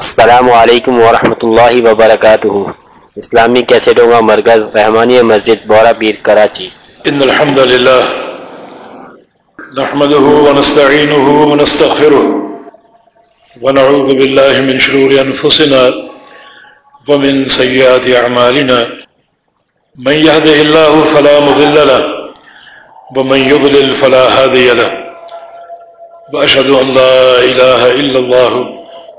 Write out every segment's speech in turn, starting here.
السلام علیکم ورحمۃ اللہ وبرکاتہ۔ اسلامی کیسٹوں کا مرکز رحمانی مسجد بورا پیر کراچی۔ ان الحمد لله نحمده ونستعينه ونستغفره ونعوذ بالله من شرور انفسنا ومن سيئات اعمالنا۔ من يهده الله فلا مضل له ومن يضلل فلا هادي له۔ واشهد ان لا اله الا الله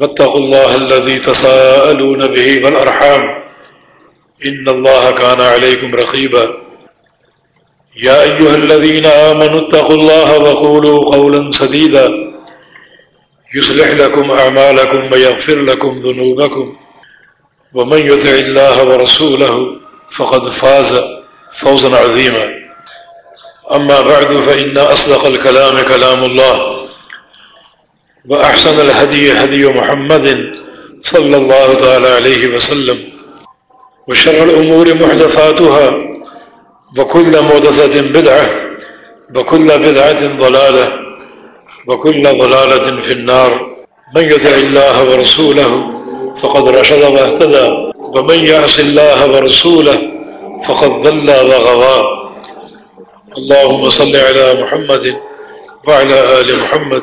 واتقوا الله الذي تساءلون به والأرحام إن الله كان عليكم رخيبا يا أيها الذين آمنوا اتقوا الله وقولوا قولا سديدا. يصلح لكم أعمالكم ويغفر لكم ذنوبكم. ومن يتع الله ورسوله فقد فاز فوزا عظيما. أما بعد فإن أصدق الكلام كلام الله. وأحسن الهدي هدي محمد صلى الله تعالى عليه وسلم وشر الأمور محدثاتها وكل مودثة بدعة وكل بدعة ضلالة وكل ضلالة في النار من يتع الله ورسوله فقد رشد واهتدى ومن يعص الله ورسوله فقد ظل وغضى اللهم صل على محمد وعلى آل محمد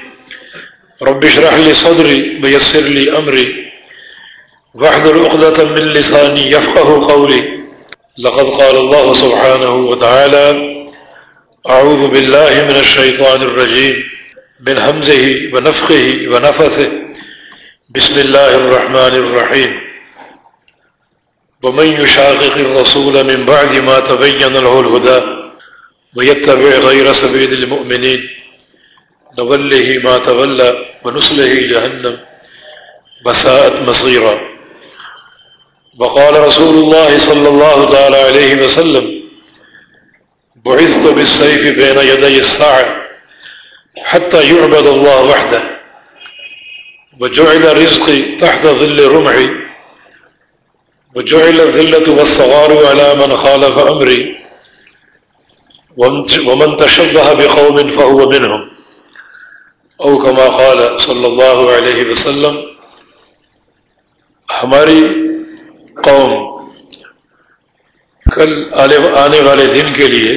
رب اشرح لي صدري ويسر لي أمري. واحذر عقدة من لساني يفقه قولي. لقد قال الله سبحانه وتعالى أعوذ بالله من الشيطان الرجيم. من همزه ونفخه ونفثه. بسم الله الرحمن الرحيم. ومن يشاقق الرسول من بعد ما تبين له الهدى ويتبع غير سبيل المؤمنين نوله ما تولى ونسله جهنم بساءت مصيرا. وقال رسول الله صلى الله تعالى عليه وسلم بعثت بالسيف بين يدي الساعة حتى يعبد الله وحده، وجعل رزقي تحت ظل رمحي وجعل الذلة والصغار على من خالف أمري، ومن تشبه بقوم فهو منهم. او کما قال صلی اللہ علیہ وسلم، ہماری قوم کل آنے والے دن کے لیے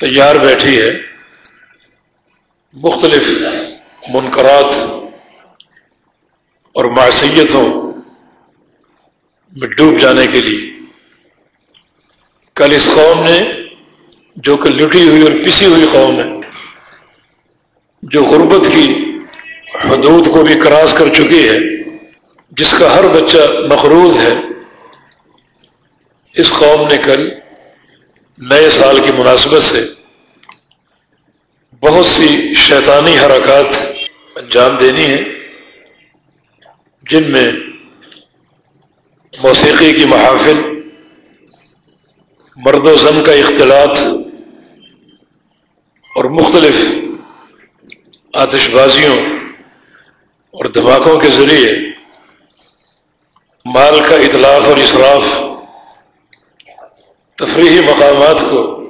تیار بیٹھی ہے، مختلف منقرات اور معصیتوں میں ڈوب جانے کے لیے۔ کل اس قوم نے، جو کہ لٹی ہوئی اور پسی ہوئی قوم ہے جو غربت کی حدود کو بھی کراس کر چکی ہے، جس کا ہر بچہ مقروض ہے، اس قوم نے کل نئے سال کی مناسبت سے بہت سی شیطانی حرکات انجام دینی ہے جن میں موسیقی کی محافل، مرد و زن کا اختلاط اور مختلف آتش بازیوں اور دھماکوں کے ذریعے مال کا اطلاق اور اصراف تفریحی مقامات کو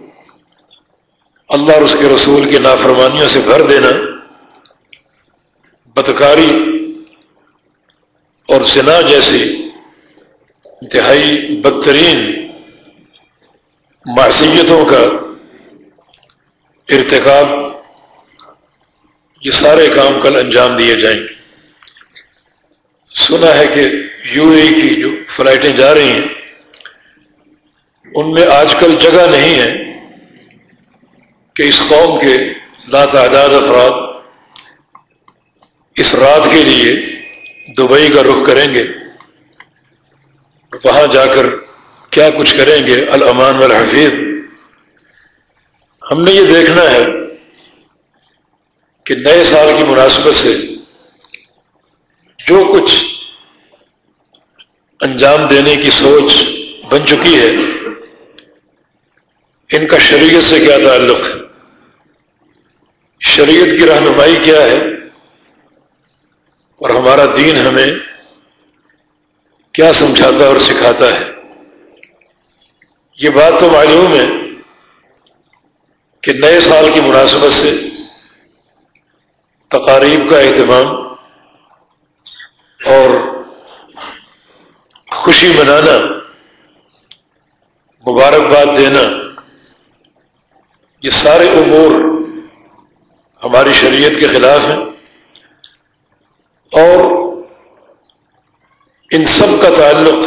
اللہ اور اس کے رسول کی نافرمانیوں سے بھر دینا، بدکاری اور زنا جیسی انتہائی بدترین معصیتوں کا ارتکاب یہ سارے کام کل انجام دیے جائیں گے۔ سنا ہے کہ یو اے کی جو فلائٹیں جا رہی ہیں، ان میں آج کل جگہ نہیں ہے کہ اس قوم کے لاتعداد افراد اس رات کے لیے دبئی کا رخ کریں گے، وہاں جا کر کیا کچھ کریں گے الامان والحفیظ ہم نے یہ دیکھنا ہے کہ نئے سال کی مناسبت سے جو کچھ انجام دینے کی سوچ بن چکی ہے، ان کا شریعت سے کیا تعلق؟ ہے شریعت کی رہنمائی کیا ہے؟ اور ہمارا دین ہمیں کیا سمجھاتا اور سکھاتا ہے؟ یہ بات تو معلوم ہے کہ نئے سال کی مناسبت سے تقاریب کا اہتمام اور خوشی منانا، مبارکباد دینا، یہ سارے امور ہماری شریعت کے خلاف ہیں اور ان سب کا تعلق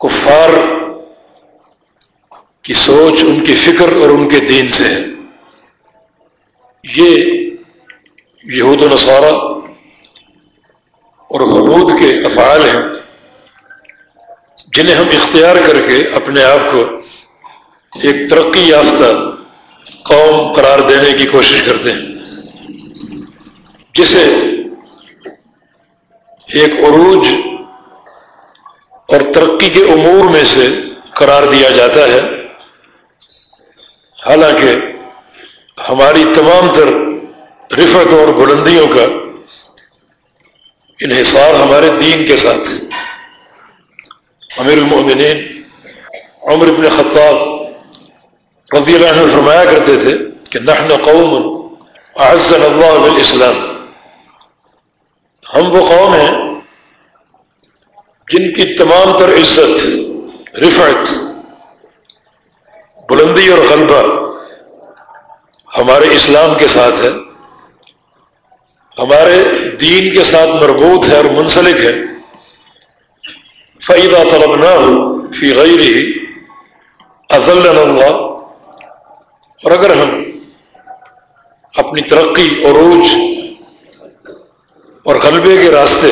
کفار کی سوچ، ان کی فکر اور ان کے دین سے ہے یہ یہود و نصارہ اور حدود کے افعال ہیں جنہیں ہم اختیار کر کے اپنے آپ کو ایک ترقی یافتہ قوم قرار دینے کی کوشش کرتے ہیں، جسے ایک عروج اور ترقی کے امور میں سے قرار دیا جاتا ہے۔ حالانکہ ہماری تمام تر رفت اور بلندیوں کا انحصار ہمارے دین کے ساتھ امیر المؤمنین عمر ابن خطاب رضی اللہ عنہ فرمایا کرتے تھے کہ نحن قوم اعزن اللہ بالاسلام۔ ہم وہ قوم ہیں جن کی تمام تر عزت، رفعت، بلندی اور غلبہ ہمارے اسلام کے ساتھ ہے۔ ہمارے دین کے ساتھ مربوط ہے اور منسلک ہے۔ فعیدہ طلب نہ ہو فی غیر ہی ازل اللہ اور اگر ہم اپنی ترقی عروج اور غلبے کے راستے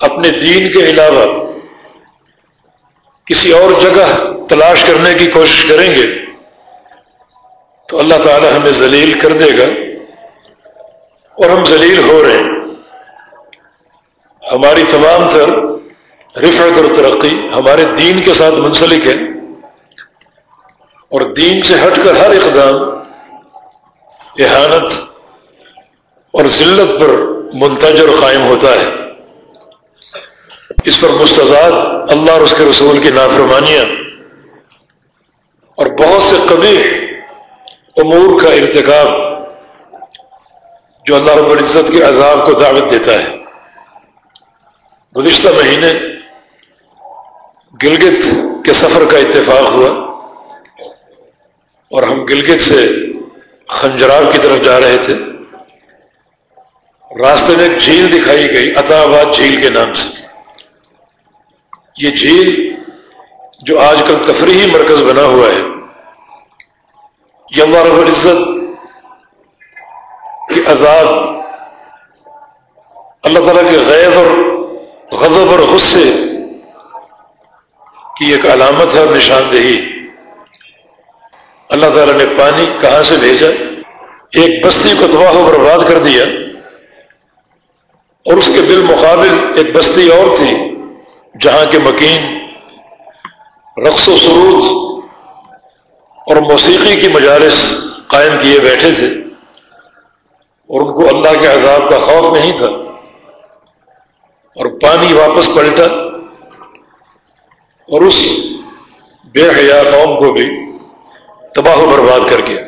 اپنے دین کے علاوہ کسی اور جگہ تلاش کرنے کی کوشش کریں گے تو اللہ تعالی ہمیں ذلیل کر دے گا۔ اور ہم ذلیل ہو رہے ہیں۔ ہماری تمام تر رفعت اور ترقی ہمارے دین کے ساتھ منسلک ہے۔ اور دین سے ہٹ کر ہر اقدام، احانت اور ذلت پر منتجر قائم ہوتا ہے۔ اس پر مستضاد اللہ اور اس کے رسول کی نافرمانیاں اور بہت سے کبھی امور کا ارتکاب جو اللہ رب العزت کے عذاب کو دعوت دیتا ہے۔ گزشتہ مہینے گلگت کے سفر کا اتفاق ہوا اور ہم گلگت سے خنجراب کی طرف جا رہے تھے۔ راستے میں ایک جھیل دکھائی گئی، عطا آباد جھیل کے نام سے۔ یہ جھیل جو آج کل تفریحی مرکز بنا ہوا ہے۔ یہ اللہ رب العزت کی عذاب اللہ تعالیٰ کے غیر اور غضب اور غصے کی ایک علامت ہے اور نشاندہی۔ اللہ تعالیٰ نے پانی کہاں سے بھیجا؟ ایک بستی کو تباہ و برباد کر دیا اور اس کے بالمقابل ایک بستی اور تھی جہاں کے مکین رقص و سرود اور موسیقی کی مجالس قائم کیے بیٹھے تھے۔ اور ان کو اللہ کے عذاب کا خوف نہیں تھا۔ اور پانی واپس پلٹا۔ اور اس بے حیا قوم کو بھی تباہ و برباد کر گیا۔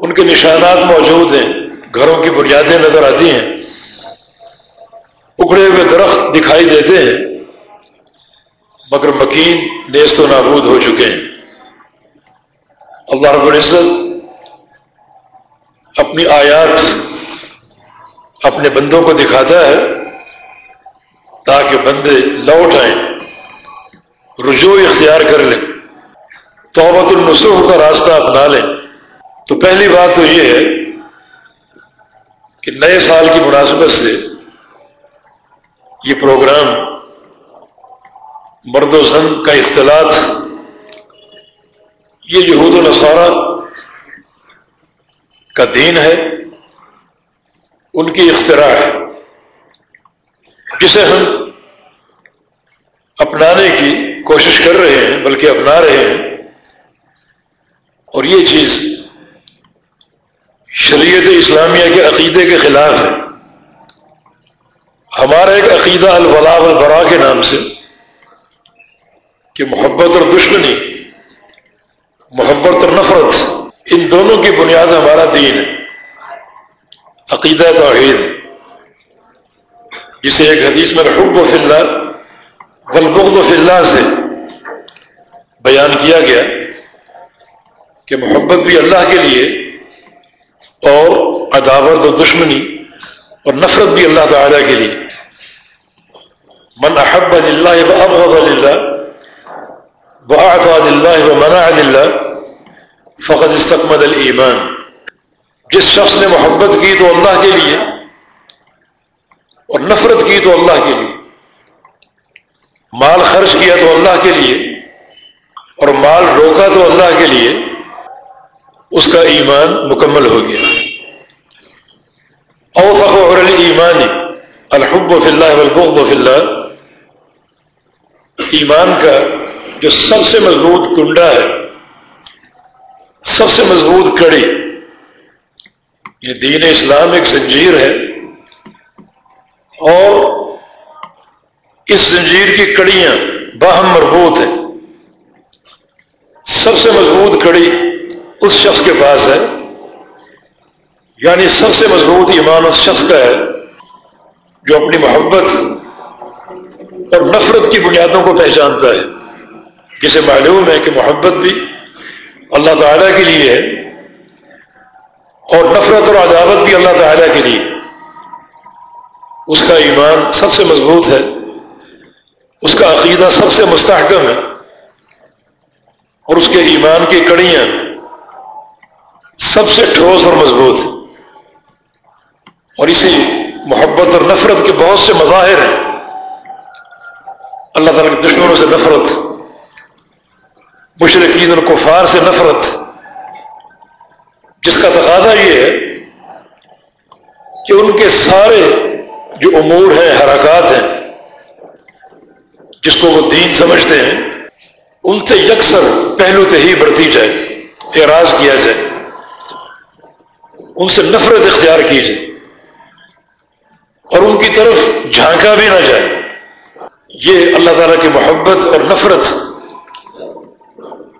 ان کے نشانات موجود ہیں۔ گھروں کی بنیادیں نظر آتی ہیں۔ اکھڑے ہوئے درخت دکھائی دیتے ہیں۔ مگر مکین نیست و نابود ہو چکے ہیں۔ اللہ رب العزت اپنی آیات اپنے بندوں کو دکھاتا ہے تاکہ بندے لوٹ آئیں، رجوع اختیار کر لیں توبت النسخ کا راستہ اپنا لیں۔ تو پہلی بات تو یہ ہے کہ نئے سال کی مناسبت سے یہ پروگرام مرد و زن کا اختلاط، یہ یہود و نصارہ کا دین ہے، ان کی اختراع ہے۔ جسے ہم اپنانے کی کوشش کر رہے ہیں، بلکہ اپنا رہے ہیں۔ اور یہ چیز شریعت اسلامیہ کے عقیدے کے خلاف ہے۔ ہمارا ایک عقیدہ الولا البرا کے نام سے کہ محبت اور دشمنی، محبت اور نفرت کی بنیاد ہمارا دین ہے۔ عقیدہ توحید۔ جسے ایک حدیث میں حب و فلّہ غلبغد و فلّہ سے بیان کیا گیا کہ محبت بھی اللہ کے لیے اور عداوت و دشمنی اور نفرت بھی اللہ تعالیٰ کے لیے۔ من احب اللہ و ابغض اللہ و اللہ و منع اللہ فقط استقمد الایمان جس شخص نے محبت کی تو اللہ کے لیے اور نفرت کی تو اللہ کے لیے، مال خرچ کیا تو اللہ کے لیے اور مال روکا تو اللہ کے لیے، اس کا ایمان مکمل ہو گیا۔ اوفق اور ایمانی الحب و فلّہ والبغض و فلّہ ایمان کا جو سب سے مضبوط کنڈا ہے سب سے مضبوط کڑی۔ یہ دین اسلام ایک زنجیر ہے۔ اور اس زنجیر کی کڑیاں باہم مربوط ہیں۔ سب سے مضبوط کڑی اس شخص کے پاس ہے۔ یعنی سب سے مضبوط ایمان اس شخص کا ہے جو اپنی محبت اور نفرت کی بنیادوں کو پہچانتا ہے۔ جسے معلوم ہے کہ محبت بھی اللہ تعالیٰ کے لیے ہے اور نفرت اور عداوت بھی اللہ تعالیٰ کے لیے اس کا ایمان سب سے مضبوط ہے۔ اس کا عقیدہ سب سے مستحکم ہے۔ اور اس کے ایمان کی کڑیاں سب سے ٹھوس اور مضبوط ہے اور اسی محبت اور نفرت کے بہت سے مظاہر ہیں۔ اللہ تعالیٰ کے دشمنوں سے نفرت مشرقین اور کفار سے نفرت۔ جس کا تقاضا یہ ہے کہ ان کے سارے جو امور ہیں، حرکات ہیں، جس کو وہ دین سمجھتے ہیں، ان سے یکسر پہلو ہی برتی جائے، اعراض کیا جائے۔ ان سے نفرت اختیار کی جائے۔ اور ان کی طرف جھانکا بھی نہ جائے۔ یہ اللہ تعالیٰ کی محبت اور نفرت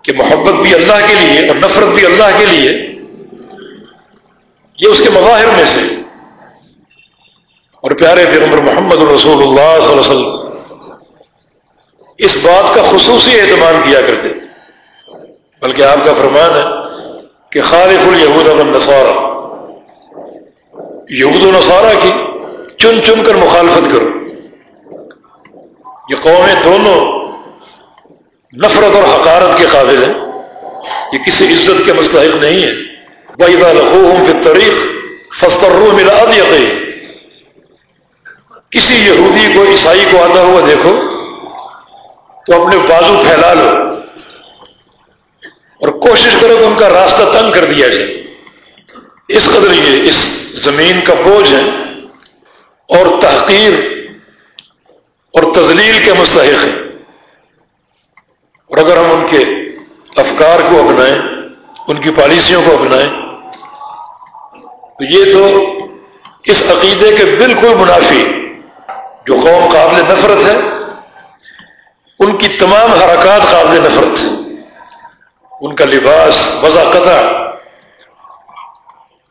کہ محبت بھی اللہ کے لیے اور نفرت بھی اللہ کے لیے، یہ اس کے مظاہر میں سے۔ اور پیارے پیغمبر محمد الرسول اللہ صلی اللہ علیہ وسلم، اس بات کا خصوصی اہتمام کیا کرتے۔ تھے بلکہ آپ کا فرمان ہے کہ خالف الیہود النصارہ یہود و نصارہ کی چن چن کر مخالفت کرو۔ یہ قومیں دونوں نفرت اور حقارت کے قابل ہیں۔ یہ کسی عزت کے مستحق نہیں ہے وحیدہ لخوہم فی الطریق فسترو ملا یقین کسی یہودی کو، عیسائی کو آتا ہوا دیکھو، تو اپنے بازو پھیلا لو۔ اور کوشش کرو کہ ان کا راستہ تنگ کر دیا جائے۔ اس قدر یہ اس زمین کا بوجھ ہے اور تحقیر اور تزلیل کے مستحق ہیں۔ اور اگر ہم ان کے افکار کو اپنائیں، ان کی پالیسیوں کو اپنائیں، تو یہ تو اس عقیدے کے بالکل منافی جو قوم قابل نفرت ہے، ان کی تمام حرکات قابل نفرت ان کا لباس قطع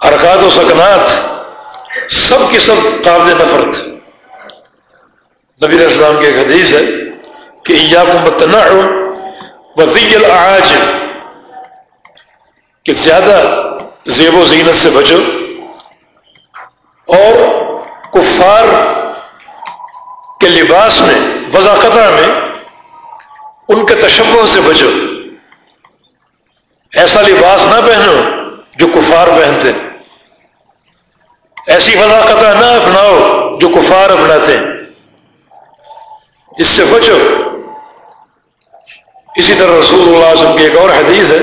حرکات و سکنات سب کی سب قابل نفرت نبی اسلام کی ایک حدیث ہے کہ یا کو متنا وزی العاج کہ زیادہ زیب و زینت سے بچو اور کفار کے لباس میں، وضاقتہ میں ان کے تشبہ سے بچو۔ ایسا لباس نہ پہنو جو کفار پہنتے۔ ایسی فضاقت نہ اپناؤ جو کفار اپناتے۔ اس سے بچو۔ اسی طرح رسول اللہ علیہ وسلم کی ایک اور حدیث ہے،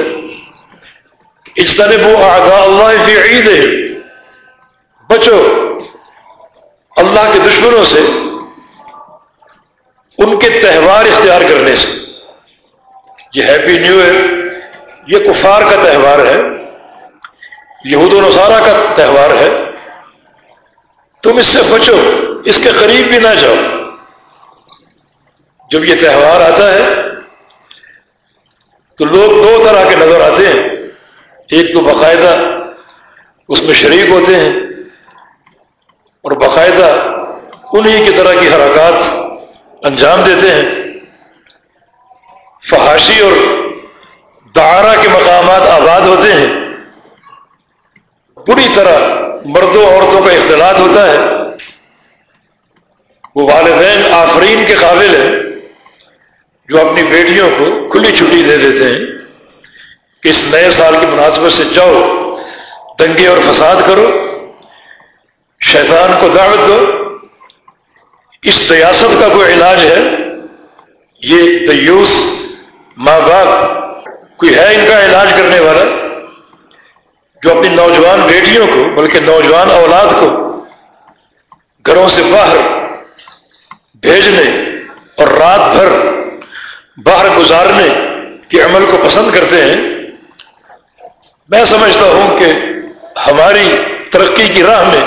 اجتنبوا اعداء اللہ فی عید بچو، اللہ کے دشمنوں سے، ان کے تہوار اختیار کرنے سے۔ یہ ہیپی نیو ایئر یہ کفار کا تہوار ہے، یہود و نصارہ کا تہوار ہے۔ تم اس سے بچو، اس کے قریب بھی نہ جاؤ۔ جب یہ تہوار آتا ہے تو لوگ دو طرح کے نظر آتے ہیں۔ ایک تو باقاعدہ اس میں شریک ہوتے ہیں اور باقاعدہ انہی کی طرح کی حرکات انجام دیتے ہیں۔ فحاشی اور دہارا کے مقامات آباد ہوتے ہیں۔ پوری طرح مردوں عورتوں کا اختلاط ہوتا ہے۔ وہ والدین آفرین کے قابل ہیں۔ جو اپنی بیٹیوں کو کھلی چھٹی دے دیتے ہیں کہ اس نئے سال کی مناسبت سے جاؤ، دنگے اور فساد کرو، شیطان کو دعوت دو۔ اس دیاست کا کوئی علاج ہے؟ یہ دیوس ماں باپ کوئی ہے ان کا علاج کرنے والا؟ جو اپنی نوجوان بیٹیوں کو، بلکہ نوجوان اولاد کو گھروں سے باہر بھیجنے اور رات بھر باہر گزارنے کے عمل کو پسند کرتے ہیں، میں سمجھتا ہوں کہ ہماری ترقی کی راہ میں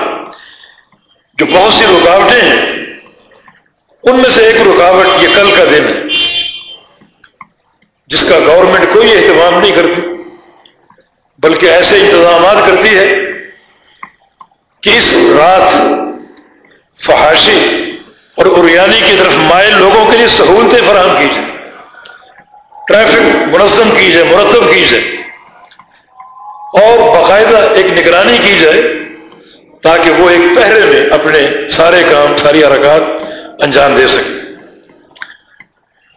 جو بہت سی رکاوٹیں ہیں، ان میں سے ایک رکاوٹ یہ کل کا دن ہے، جس کا گورنمنٹ کوئی اہتمام نہیں کرتی، بلکہ ایسے انتظامات کرتی ہے کہ اس رات فحاشی اور اریانی کی طرف مائل لوگوں کے لیے سہولتیں فراہم کی جائیں۔ ٹریفک منظم کی جائے مرتب کی جائے اور باقاعدہ ایک نگرانی کی جائے تاکہ وہ ایک پہرے میں اپنے سارے کام، ساری حرکات انجام دے سکیں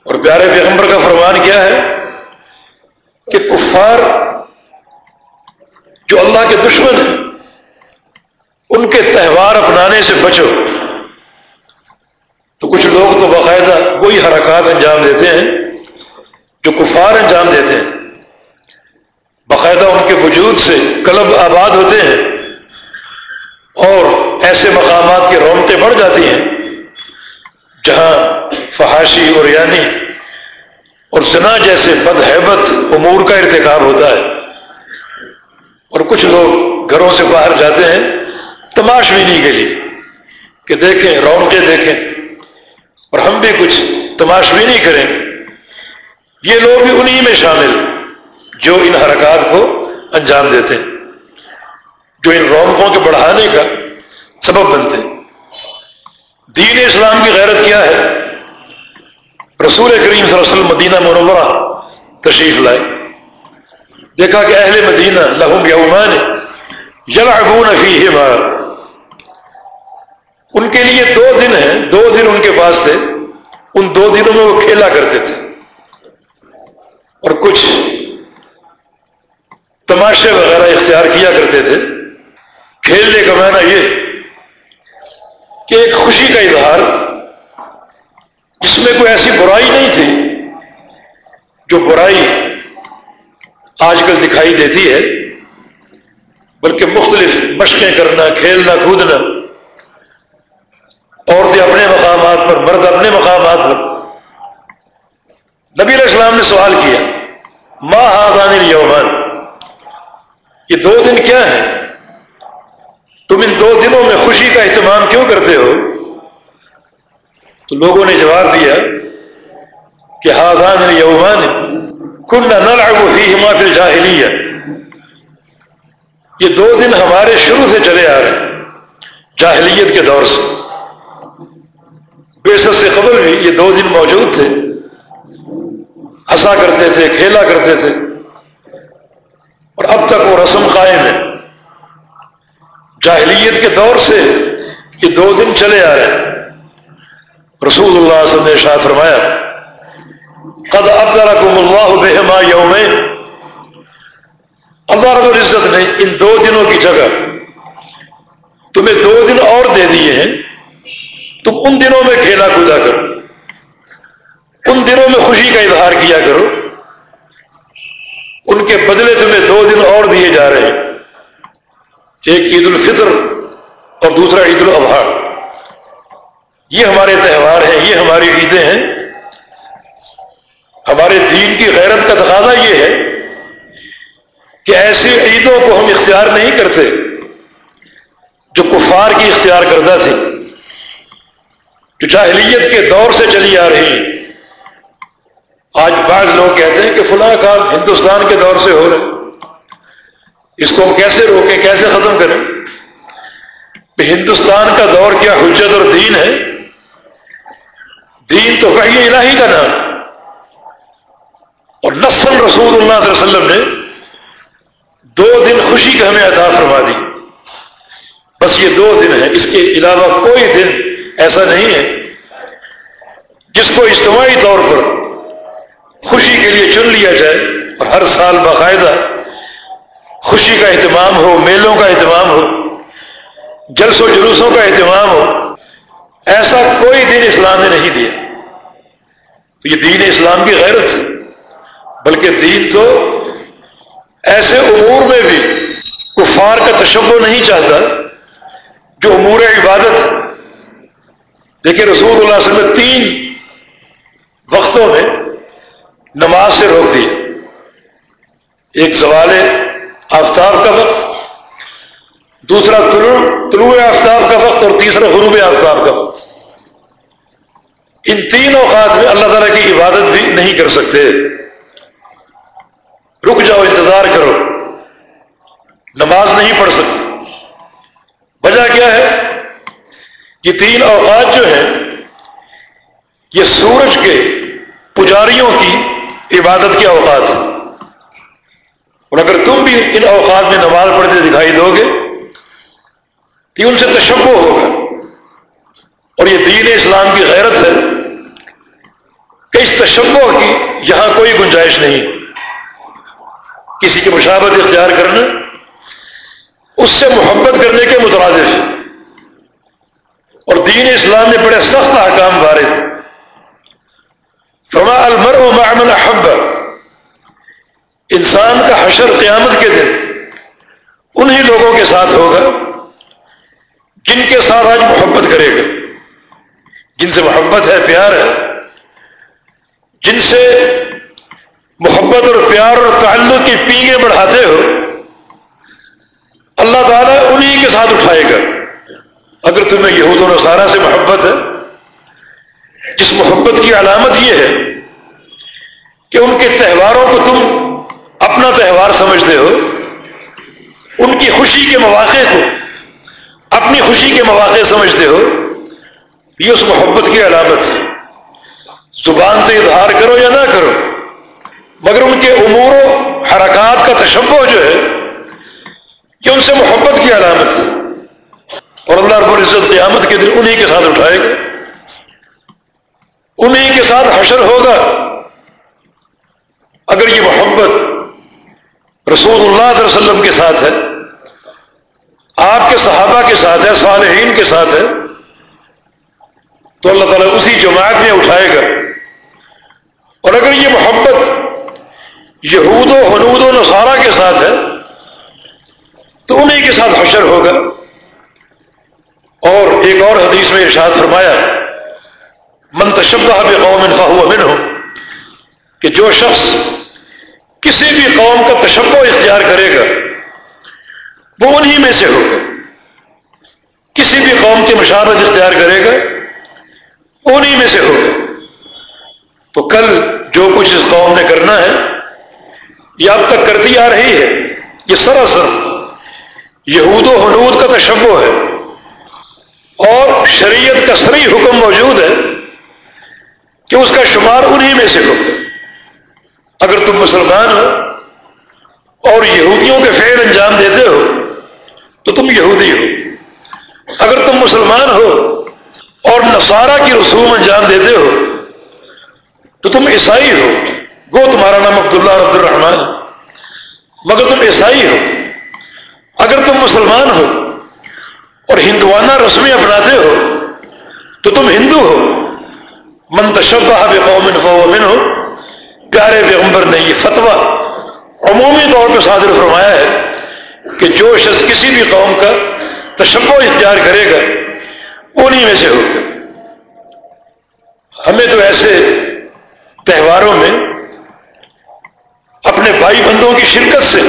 اور پیارے پیغمبر کا فرمان کیا ہے کہ کفار جو اللہ کے دشمن ہیں، ان کے تہوار اپنانے سے بچو۔ تو کچھ لوگ تو باقاعدہ وہی حرکات انجام دیتے ہیں جو کفار انجام دیتے ہیں، باقاعدہ ان کے وجود سے کلب آباد ہوتے ہیں اور ایسے مقامات کی رونقیں بڑھ جاتی ہیں جہاں فحاشی اور یعنی اور زنا جیسے بدہیبت امور کا ارتکاب ہوتا ہے۔ اور کچھ لوگ گھروں سے باہر جاتے ہیں تماشبینی کے لیے کہ دیکھیں، رونقیں دیکھیں اور ہم بھی کچھ تماشبینی کریں۔ یہ لوگ بھی انہی میں شامل جو ان حرکات کو انجام دیتے ہیں، جو ان رونقوں کے بڑھانے کا سبب بنتے ہیں۔ دین اسلام کی غیرت کیا ہے؟ رسول کریم صلی اللہ علیہ وسلم مدینہ منورہ تشریف لائے۔ دیکھا کہ اہل مدینہ لہم یومان یلعبون فیہما۔ ان کے لیے دو دن ہیں، دو دن ان کے پاس تھے ان دو دنوں میں وہ کھیلا کرتے تھے۔ اور کچھ تماشے وغیرہ اختیار کیا کرتے تھے۔ کھیلنے کا معنی یہ کہ ایک خوشی کا اظہار، جس میں کوئی ایسی برائی نہیں تھی جو برائی آج کل دکھائی دیتی ہے، بلکہ مختلف مشقیں کرنا، کھیلنا، کودنا، عورتیں اپنے مقامات پر، مرد اپنے مقامات پر نبی علیہ السلام نے سوال کیا ماں ہاتھ یومان یہ دو دن کیا ہے تم ان دو دنوں میں خوشی کا اہتمام کیوں کرتے ہو؟ تو لوگوں نے جواب دیا کہ ہاضان یومان کن نہ فیہما فی الجاہلیہ یہ دو دن ہمارے شروع سے چلے آ رہے ہیں، جاہلیت کے دور سے۔ بے سے قبل بھی یہ دو دن موجود تھے۔ ہنسا کرتے تھے، کھیلا کرتے تھے۔ اور اب تک وہ رسم قائم ہے۔ جاہلیت کے دور سے یہ دو دن چلے آ رہے ہیں۔ رسول اللہ صلی اللہ نے شاہ فرمایا، قد ابدالکم اللہ بہما یوم اللہ رب العزت نے ان دو دنوں کی جگہ تمہیں دو دن اور دے دیے ہیں۔ تم ان دنوں میں کھیلا کودا کرو۔ ان دنوں میں خوشی کا اظہار کیا کرو۔ ان کے بدلے تمہیں دو دن اور دیے جا رہے ہیں۔ ایک عید الفطر اور دوسرا عید الاضحیٰ۔ یہ ہمارے تہوار ہیں، یہ ہماری عیدیں ہیں۔ ہمارے دین کی غیرت کا تقاضا یہ ہے کہ ایسی عیدوں کو ہم اختیار نہیں کرتے جو کفار کی اختیار کردہ تھی جو جاہلیت کے دور سے چلی آ رہی آج بعض لوگ کہتے ہیں کہ فلاں کام ہندوستان کے دور سے ہو رہے اس کو ہم کیسے روکیں، کیسے ختم کریں؟ کہ ہندوستان کا دور کیا حجت اور دین ہے؟ دین تو کہیے الہی کا نام۔ اور نسل رسول اللہ علیہ وسلم نے دو دن خوشی کا ہمیں عطا فرما دی۔ بس یہ دو دن ہیں، اس کے علاوہ کوئی دن ایسا نہیں ہے جس کو اجتماعی طور پر خوشی کے لیے چن لیا جائے اور ہر سال باقاعدہ خوشی کا اہتمام ہو، میلوں کا اہتمام ہو جلس و جلوسوں کا اہتمام ہو، ایسا کوئی دن اسلام نے نہیں دیا۔ تو یہ دین اسلام کی غیرت ہے، بلکہ دین تو ایسے امور میں بھی کفار کا تشبہ نہیں چاہتا جو امور عبادت دیکھیں رسول اللہ صلی اللہ علیہ وسلم تین وقتوں میں نماز سے روک دی ایک سوال آفتاب کا وقت۔ دوسرا طلوع آفتاب کا وقت اور تیسرا، غروب آفتاب کا وقت۔ ان تین اوقات میں اللہ تعالیٰ کی عبادت بھی نہیں کر سکتے۔ رک جاؤ، انتظار کرو۔ نماز نہیں پڑھ سکتے۔ وجہ کیا ہے؟ یہ تین اوقات جو ہیں، یہ سورج کے پجاریوں کی عبادت کے اوقات۔ ہیں اور اگر تم بھی ان اوقات میں نماز پڑھتے دکھائی دو گے، تو ان سے تشبہ ہوگا۔ اور یہ دین اسلام کی غیرت ہے کہ اس تشبہ کی یہاں کوئی گنجائش نہیں۔ کسی کی مشابت اختیار کرنا، اس سے محبت کرنے کے مترادف۔ اور دین اسلام نے بڑے سخت احکام بارے فما المر و معمن حب انسان کا حشر قیامت کے دن انہی لوگوں کے ساتھ ہوگا جن کے ساتھ آج محبت کرے گا. جن سے محبت ہے، پیار ہے. جن سے محبت اور پیار اور تعلق کی پینگیں بڑھاتے ہو، اللہ تعالیٰ انہی کے ساتھ اٹھائے گا. اگر تمہیں یہود و نصارہ سے محبت ہے جس محبت کی علامت یہ ہے کہ ان کے تہواروں کو تم اپنا تہوار سمجھتے ہو، ان کی خوشی کے مواقع کو اپنی خوشی کے مواقع سمجھتے ہو، یہ اس محبت کی علامت ہے۔ زبان سے اظہار کرو یا نہ کرو، مگر ان کے امور و حرکات کا تشبہ جو ہے، یہ ان سے محبت کی علامت ہے۔ اور اللہ رب العزت قیامت کے دن انہی کے ساتھ اٹھائے گا۔ انہی کے ساتھ حشر ہوگا۔ اگر یہ محبت رسول اللہ علیہ وسلم کے ساتھ ہے، آپ کے صحابہ کے ساتھ ہے، صالحین کے ساتھ ہے، تو اللہ تعالیٰ اسی جماعت میں اٹھائے گا۔ اور اگر یہ محبت یہود و حنود و نصارہ کے ساتھ ہے، تو انہیں کے ساتھ حشر ہوگا۔ اور ایک اور حدیث میں ارشاد فرمایا منتشبہ قوم فہو امن ہو کہ جو شخص کسی بھی قوم کا تشبہ اختیار کرے گا، وہ انہی میں سے ہوگا۔ کسی بھی قوم کی مشارت اختیار کرے گا انہی میں سے ہوگا۔ تو کل جو کچھ اس قوم نے کرنا ہے، یہ اب تک کرتی آ رہی ہے۔ یہ سراسر یہود و حنود کا تشبہ ہے اور شریعت کا سری حکم موجود ہے۔ کہ اس کا شمار انہی میں سے ہو۔ اگر تم مسلمان ہو اور یہودیوں کے فعل انجام دیتے ہو، تو تم یہودی ہو۔ اگر تم مسلمان ہو اور نصارہ کی رسوم انجام دیتے ہو، تو تم عیسائی ہو۔ گو، تمہارا نام عبداللہ عبد الرحمان مگر تم عیسائی ہو۔ اگر تم مسلمان ہو اور ہندوانہ رسمیں اپناتے ہو، تو تم ہندو ہو۔ منتشب قومن قومن ہو پیارے پیغمبر نے یہ فتویٰ عمومی طور پہ صادر فرمایا ہے کہ جو شخص کسی بھی قوم کا تشبہ اختیار کرے گا انہیں میں سے ہوگا۔ ہمیں تو ایسے تہواروں میں اپنے بھائی بندوں کی شرکت سے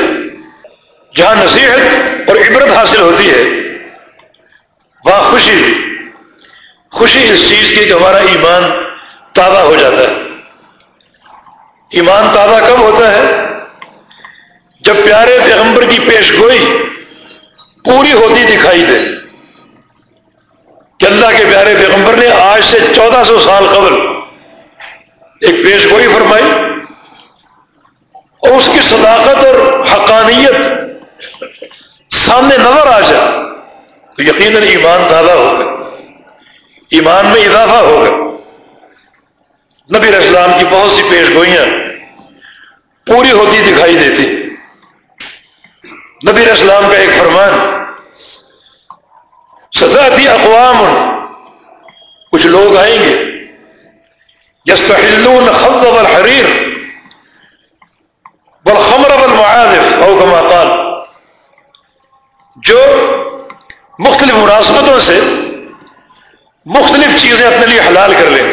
جہاں نصیحت اور عبرت حاصل ہوتی ہے، وہاں خوشی بھی خوشی اس چیز کی کہ ہمارا ایمان تازہ ہو جاتا ہے۔ ایمان تازہ کب ہوتا ہے؟ جب پیارے پیغمبر کی پیش گوئی پوری ہوتی دکھائی دے۔ کہ اللہ کے پیارے پیغمبر نے آج سے چودہ سو سال قبل ایک پیش گوئی فرمائی اور اس کی صداقت اور حقانیت سامنے نظر آ جائے تو یقیناً ایمان تازہ ہوگا۔ ایمان میں اضافہ ہوگا۔ نبی اسلام کی بہت سی پیش گوئیاں پوری ہوتی دکھائی دیتی۔ نبی اسلام کا ایک فرمان سزا تھی اقوام کچھ لوگ آئیں گے یس خلط والحریر والخمر والمعاذف او کما قال، جو مختلف مناسبتوں سے مختلف چیزیں اپنے لیے حلال کر لیں۔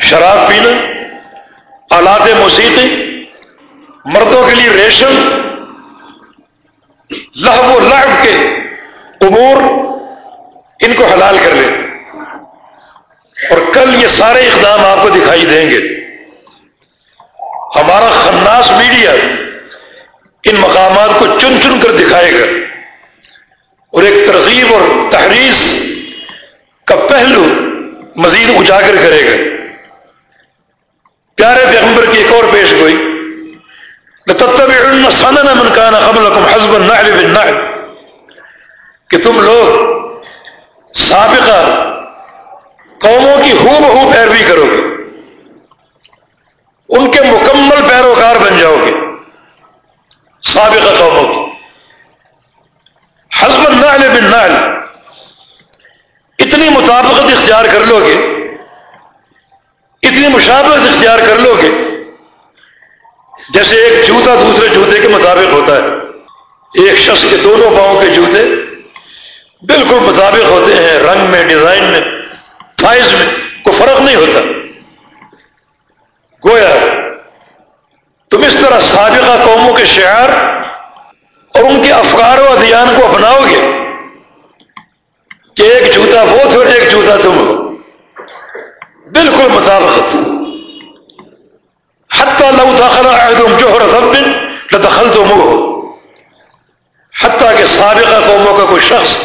شراب پینا، آلات موسیقی، مردوں کے لیے ریشم لہب و لہب کے امور ان کو حلال کر لیں۔ اور کل یہ سارے اقدام آپ کو دکھائی دیں گے۔ ہمارا خناس میڈیا ان مقامات کو چن چن کر دکھائے گا۔ اور ایک ترغیب اور تحریر کا پہلو مزید اجاگر کرے گا۔ پیارے پیغمبر کی ایک اور پیش گوئی۔ ساننا منکانا قبل حزب النعل کہ تم لوگ سابقہ قوموں کی ہو بہو پیروی کرو گے۔ ان کے مکمل پیروکار بن جاؤ گے۔ سابقہ قوموں کی۔ حزب النعل بالنعل۔ اتنی مطابقت اختیار کر لو گے۔ اتنی مشابت اختیار کر لو گے۔ جیسے ایک جوتا دوسرے جوتے کے مطابق ہوتا ہے۔ ایک شخص کے دونوں پاؤں کے جوتے بالکل مطابق ہوتے ہیں، رنگ میں، ڈیزائن میں، سائز میں، کوئی فرق نہیں ہوتا۔ گویا تم اس طرح سابقہ قوموں کے شعر اور ان کے افکار و ادیان کو اپناؤ گے کہ ایک جوتا وہ تھے اور ایک جوتا تم ہو۔ بالکل مطابقت حتیٰ لو داخلہ عہدم جوہر ضبن لدخل تو ہو حتیٰ کہ سابقہ قوموں کا کوئی شخص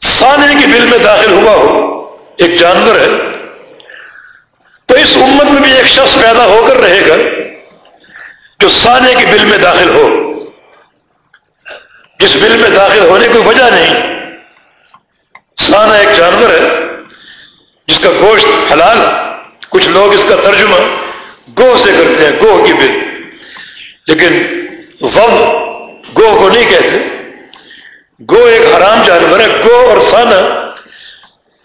سانے کی بل میں داخل ہوا ہو، ایک جانور ہے۔ تو اس امت میں بھی ایک شخص پیدا ہو کر رہے گا جو سانے کی بل میں داخل ہو۔ جس بل میں داخل ہونے کی وجہ نہیں سانا ایک جانور ہے۔ جس کا گوشت حلال کچھ لوگ اس کا ترجمہ گو سے کرتے ہیں گو کی بل لیکن غم گو کو نہیں کہتے۔ گو ایک حرام جانور ہے گو اور سانا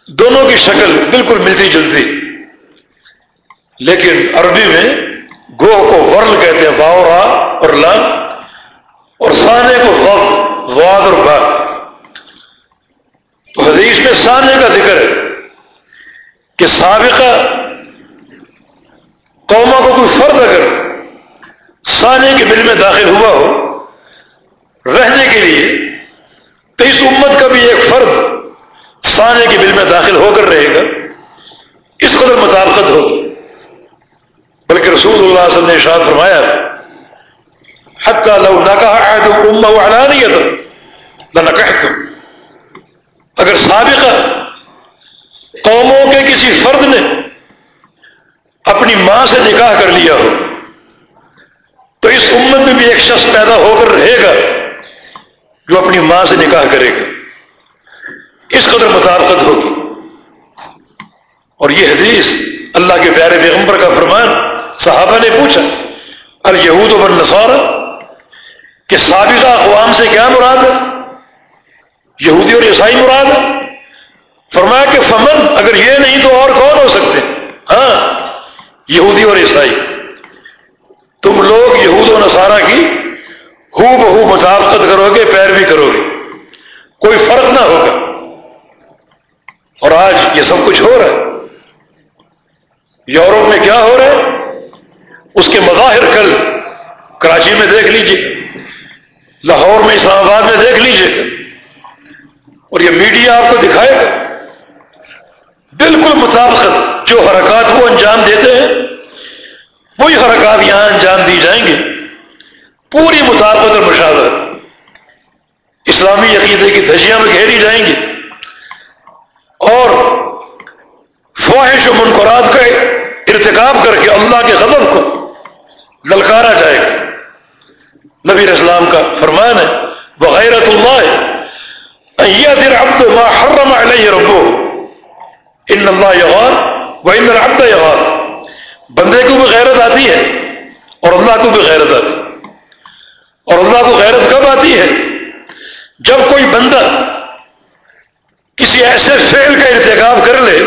دونوں کی شکل بالکل ملتی جلتی۔ لیکن عربی میں گو کو ورل کہتے ہیں باورا اور لام۔ اور سانے کو غب واد اور با۔ تو حدیث میں سانے کا ذکر ہے۔ کہ سابقہ قوموں کو کوئی فرد اگر سانے کے بل میں داخل ہوا ہو، رہنے کے لیے، تو اس امت کا بھی ایک فرد سانے کے بل میں داخل ہو کر رہے گا، اس قدر مطابقت ہو۔ بلکہ رسول اللہ صلی اللہ علیہ وسلم نے ارشاد فرمایا، حتیٰ لو نہ کہا اما علانیت نہ کہہ اگر سابقہ قوموں کے کسی فرد نے اپنی ماں سے نکاح کر لیا۔ ہو تو اس امت میں بھی ایک شخص پیدا ہو کر رہے گا جو اپنی ماں سے نکاح کرے گا۔ اس قدر مطابقت ہوگی۔ اور یہ حدیث اللہ کے پیارے پیغمبر کا فرمان صحابہ نے پوچھا ال یہود و نسوارا کہ سابقہ اقوام سے کیا مراد ہے؟ یہودی اور عیسائی مراد ہے؟ فرمایا کہ فمن، اگر یہ نہیں تو اور کون ہو سکتے؟ ہاں یہودی اور عیسائی۔ تم لوگ یہود و نصارہ کی ہو بہو مطابقت کرو گے پیروی کرو گے کوئی فرق نہ ہوگا۔ اور آج یہ سب کچھ ہو رہا ہے۔ یورپ میں کیا ہو رہا ہے؟ اس کے مظاہر کل کراچی میں دیکھ لیجیے۔ لاہور میں، اسلام آباد میں دیکھ لیجیے۔ اور یہ میڈیا آپ کو دکھائے گا۔ بالکل مطابقت۔ جو حرکات وہ انجام دیتے ہیں، وہی حرکات یہاں انجام دی جائیں گے۔ پوری مطابقت اور مشاورت۔ اسلامی عقیدے کی دھجیاں میں گھیری جائیں گی۔ اور فواہش و منقرات کا ارتکاب کر کے اللہ کے غضب کو للکارا جائے گا۔ نبی اسلام کا فرمان ہے وہ غیرت اللہ ما حرم علیہ ربو ان اللہ یغار وہ ان العبد یغار بندے کو بھی غیرت آتی ہے اور اللہ کو بھی غیرت آتی ہے۔ اور اللہ کو غیرت کب آتی ہے؟ جب کوئی بندہ کسی ایسے فعل کا ارتکاب کر لے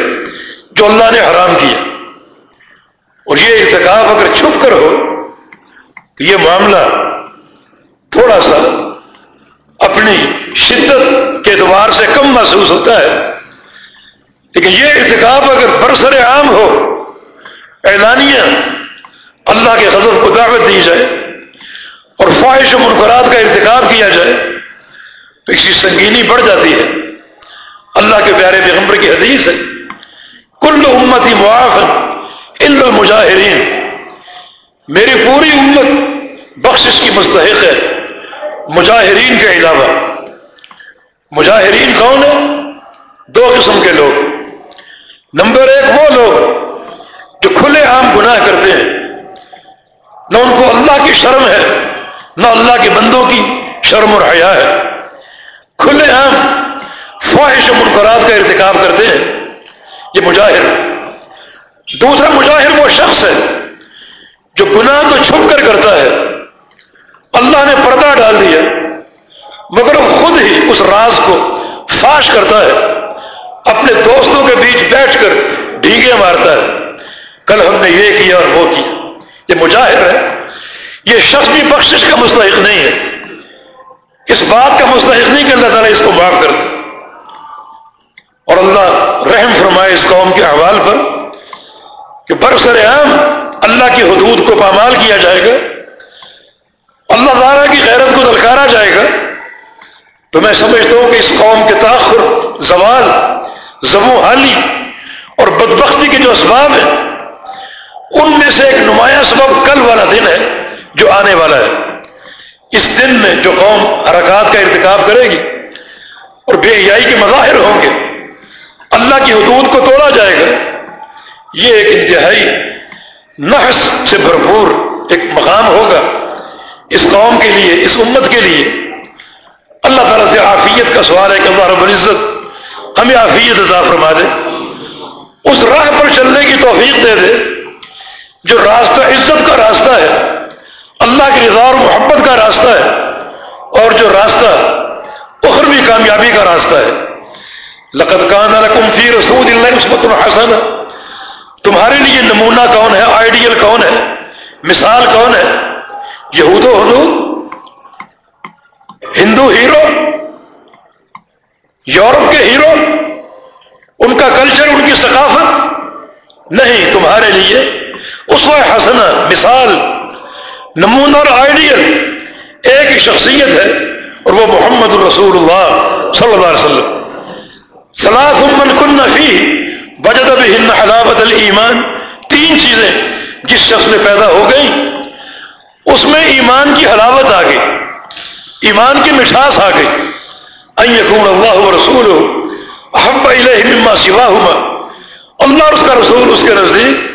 جو اللہ نے حرام کیا۔ اور یہ ارتکاب اگر چھپ کر ہو، تو یہ معاملہ تھوڑا سا اپنی شدت کے اعتبار سے کم محسوس ہوتا ہے۔ لیکن یہ ارتکاب اگر برسر عام ہو، اعلانیہ اللہ کے غضب کو دعوت دی جائے اور خواہش و منقرات کا ارتکاب کیا جائے، تو اس کی سنگینی بڑھ جاتی ہے۔ اللہ کے پیارے پیغمبر کی حدیث ہے، کل امت ہی ان المجاہرین۔ میری پوری امت بخشش کی مستحق ہے، مجاہرین کے علاوہ۔ مجاہرین کون ہے دو قسم کے لوگ۔ نمبر ایک وہ لوگ جو کھلے عام گناہ کرتے ہیں۔ نہ ان کو اللہ کی شرم ہے، نہ اللہ کے بندوں کی شرم اور حیا ہے۔ کھلے عام فواہش و منقرات کا ارتکاب کرتے ہیں۔ یہ مجاہر دوسرا مجاہر وہ شخص ہے جو گناہ تو چھپ کر کرتا ہے۔ اللہ نے پردہ ڈال دیا، مگر وہ خود ہی اس راز کو فاش کرتا ہے۔ اپنے دوستوں کے بیچ بیٹھ کر ڈھیگے مارتا ہے۔ کل ہم نے یہ کیا اور وہ کیا۔ یہ مجاہر ہے یہ شخص بھی بخشش کا مستحق نہیں ہے۔ اس بات کا مستحق نہیں کہ اللہ تعالیٰ اس کو معاف کر دے۔ اور اللہ رحم فرمائے اس قوم کے احوال پر کہ برسر عام اللہ کی حدود کو پامال کیا جائے گا۔ اللہ تعالیٰ کی غیرت کو دلکارا جائے گا۔ تو میں سمجھتا ہوں کہ اس قوم کے تاخر، زوال زبو حالی اور بدبختی کے جو اسباب ہیں، ان میں سے ایک نمایاں سبب کل والا دن ہے، جو آنے والا ہے۔ اس دن میں جو قوم حرکات کا ارتکاب کرے گی اور بے حیائی کے مظاہر ہوں گے، اللہ کی حدود کو توڑا جائے گا، یہ ایک انتہائی نحس سے بھرپور ایک مقام ہوگا۔ اس قوم کے لیے، اس امت کے لیے اللہ تعالیٰ سے عافیت کا سوال ہے کہ اللہ رب العزت ہمیں عافیت عطا فرما دے اس راہ پر چلنے کی توفیق دے دے جو راستہ عزت کا راستہ ہے، اللہ کی رضا اور محبت کا راستہ ہے، اور جو راستہ اخروی کامیابی کا راستہ ہے۔ لقت کان لکم فی رسول اللہ عصمت الحسن تمہارے لیے نمونہ کون ہے؟ آئیڈیل کون ہے؟ مثال کون ہے؟ یہود و حدود ہندو ہیرو۔ یورپ کے ہیرو، ان کا کلچر، ان کی ثقافت نہیں تمہارے لیے۔ اس و حسنا مثال، نمونہ اور آئیڈیل ایک ہی شخصیت ہے اور وہ محمد الرسول اللہ صلی اللہ علیہ وسلم۔ سلاف من کن فی بجد بہن حلاوت المان تین چیزیں جس شخص میں پیدا ہو گئی اس میں ایمان کی حلاوت آ گئی، ایمان کی مٹھاس آ گئی۔ یقون اللہ رسول ہو احب مما سوا اللہ اور اس کا رسول، اس کے نزدیک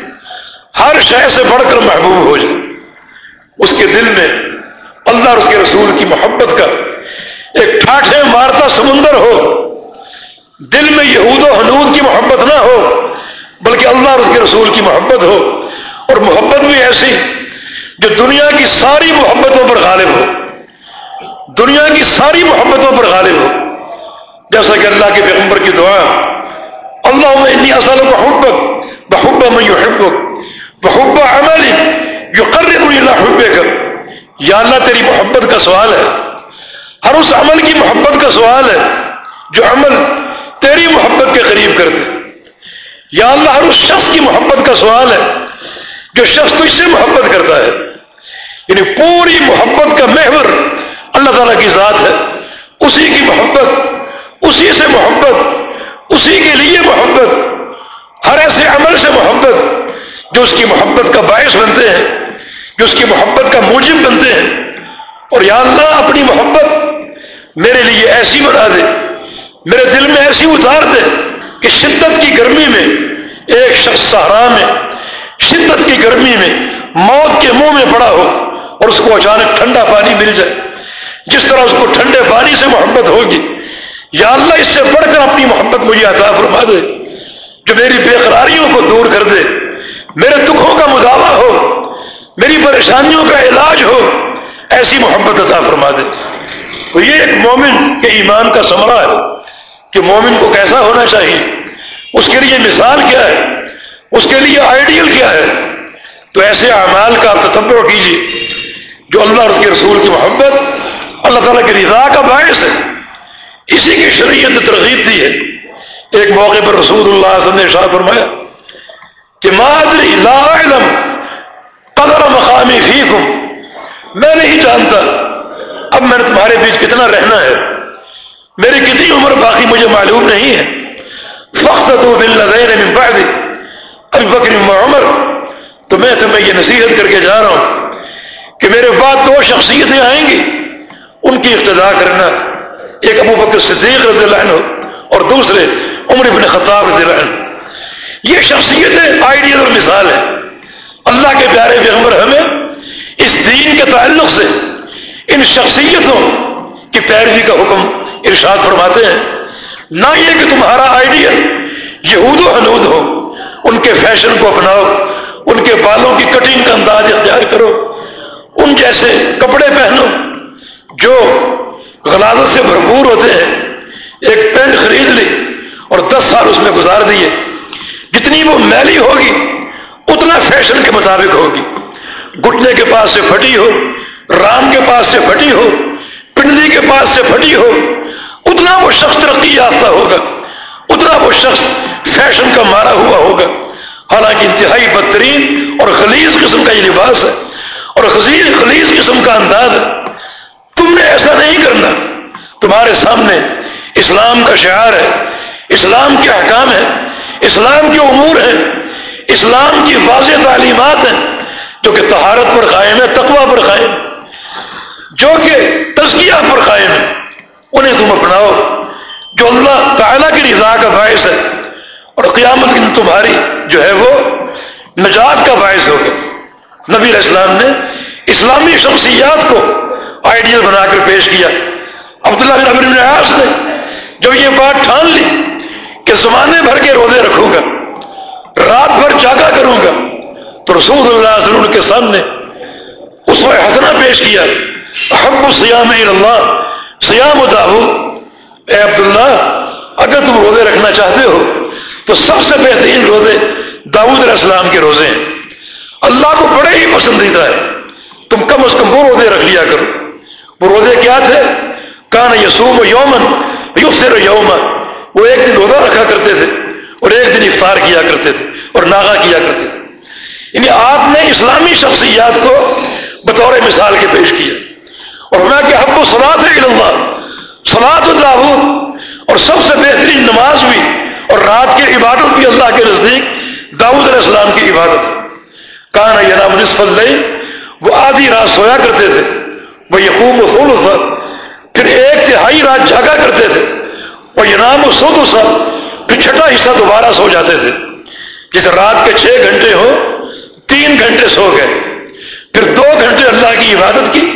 ہر شے سے بڑھ کر محبوب ہو جائے۔ اس کے دل میں اللہ اور اس کے رسول کی محبت کا ایک ٹھاٹھے مارتا سمندر ہو۔ دل میں یہود و حنود کی محبت نہ ہو، بلکہ اللہ اور اس کے رسول کی محبت ہو۔ اور محبت بھی ایسی جو دنیا کی ساری محبتوں پر غالب ہو۔ دنیا کی ساری محبتوں پر غالب ہو۔ جیسا کہ اللہ کے پیغمبر کی دعا اللہ میں اصل بحبک بحب میں یحبک، بحب عمل یقرب اللہ حب کر یا اللہ، تیری محبت کا سوال ہے۔ ہر اس عمل کی محبت کا سوال ہے جو عمل تیری محبت کے قریب کر دے۔ یا اللہ، ہر اس شخص کی محبت کا سوال ہے جو شخص تجھ سے محبت کرتا ہے۔ یعنی پوری محبت کا محور اللہ تعالیٰ کی ذات ہے۔ اسی کی محبت، اسی سے محبت، اسی کے لیے محبت، ہر ایسے عمل سے محبت جو اس کی محبت کا باعث بنتے ہیں، جو اس کی محبت کا موجب بنتے ہیں۔ اور یا اللہ، اپنی محبت میرے لیے ایسی بنا دے، میرے دل میں ایسی اتار دے کہ شدت کی گرمی میں ایک شخص سہارا میں شدت کی گرمی میں موت کے منہ میں پڑا ہو اور اس کو اچانک ٹھنڈا پانی مل جائے۔ جس طرح اس کو ٹھنڈے پانی سے محبت ہوگی۔ یا اللہ، اس سے بڑھ کر اپنی محبت مجھے عطا فرما دے، جو میری بے قراریوں کو دور کر دے، میرے دکھوں کا مداوع ہو، میری پریشانیوں کا علاج ہو، ایسی محبت عطا فرما دے۔ تو یہ ایک مومن کے ایمان کا سمرا ہے کہ مومن کو کیسا ہونا چاہیے۔ اس کے لیے مثال کیا ہے؟ اس کے لیے آئیڈیل کیا ہے؟ تو ایسے اعمال کا آپ تتبع کیجیے جو اللہ اور اس کے رسول کی محبت اللہ تعالیٰ کی رضا کا باعث ہے۔ اسی کی شریعت نے ترغیب دی ہے۔ ایک موقع پر رسول اللہ علیہ وسلم نے فرمایا کہ مادری لا علم قدر مقامی فیکم۔ میں نہیں جانتا اب میں نے تمہارے بیچ کتنا رہنا ہے۔ میری کتنی عمر باقی مجھے معلوم نہیں ہے۔ فخت تو بل من بعد۔ ابھی بکری عمر، تو میں تمہیں یہ نصیحت کر کے جا رہا ہوں کہ میرے بعد دو شخصیتیں آئیں گی۔ ان کی اقتدا کرنا، ایک ابو بکر صدیق رضی اللہ عنہ اور دوسرے عمر ابن خطاب رضی اللہ عنہ۔ یہ شخصیتیں آئیڈیل اور مثال ہے۔ اللہ کے پیارے پیغمبر ہمیں اس دین کے تعلق سے ان شخصیتوں کی پیروی کا حکم ارشاد فرماتے ہیں۔ نہ یہ کہ تمہارا آئیڈیل یہود و حنود ہو، ان کے فیشن کو اپناؤ، ان کے بالوں کی کٹنگ کا انداز اختیار کرو، ان جیسے کپڑے پہنو جو غلازت سے بھرپور ہوتے ہیں، ایک پینٹ خرید لی اور دس سال اس میں گزار دیے۔ جتنی وہ میلی ہوگی، اتنا فیشن کے مطابق ہوگی۔ گٹنے کے پاس سے پھٹی ہو، رام کے پاس سے پھٹی ہو، پنڈلی کے پاس سے پھٹی ہو، اتنا وہ شخص ترقی یافتہ ہوگا، اتنا وہ شخص فیشن کا مارا ہوا ہوگا۔ حالانکہ انتہائی بدترین اور خلیز قسم کا یہ لباس ہے اور خزیر خلیز قسم کا انداز ہے۔ تم نے ایسا نہیں کرنا۔ تمہارے سامنے اسلام کا شعار ہے، اسلام کے احکام ہے اسلام کے امور ہیں، اسلام کی واضح تعلیمات ہیں، جو کہ تہارت پر قائم ہے تقوا پر قائم۔ جو کہ تزکیہ پر قائم ہے، انہیں تم اپناؤ۔ جو اللہ تعالیٰ کی رضا کا باعث ہے، اور قیامت کی تمہاری جو ہے وہ نجات کا باعث ہوگا۔ نبی علیہ السلام نے اسلامی شخصیات کو آئیڈیل بنا کر پیش کیا۔ عبداللہ بن عمر بن عاص نے جب یہ بات ٹھان لی کہ زمانے بھر کے روزے رکھوں گا، رات بھر جاگا کروں گا، تو رسول اللہ علیہ وسلم کے سامنے اس وقت حسنہ پیش کیا۔ حب السیام اللہ سیام داو اے عبداللہ، اگر تم روزے رکھنا چاہتے ہو، تو سب سے بہترین روزے داود علیہ السلام کے روزے ہیں۔ اللہ کو بڑے ہی پسندیدہ ہے۔ تم کم از کم وہ روزے رکھ لیا کرو۔ وہ روزے کیا تھے کان یسوم یومن یوفر یومن وہ ایک دن روزہ رکھا کرتے تھے اور ایک دن افطار کیا کرتے تھے اور ناغا کیا کرتے تھے۔ یعنی آپ نے اسلامی شخصیات کو بطور مثال کے پیش کیا۔ اور میں کہ حب و سلاد اللہ سلاد داود اور سب سے بہترین نماز بھی اور رات کی عبادت بھی اللہ کے نزدیک داود علیہ السلام کی عبادت۔ کہاں یہ نام نصف اللہ وہ آدھی رات سویا کرتے تھے۔ وہ یقوم و پھر ایک تہائی رات جاگا کرتے تھے۔ اور یہ نام و سود پھر چھٹا حصہ دوبارہ سو جاتے تھے۔ جیسے رات کے چھ گھنٹے ہو تین گھنٹے سو گئے۔ پھر دو گھنٹے اللہ کی عبادت کی۔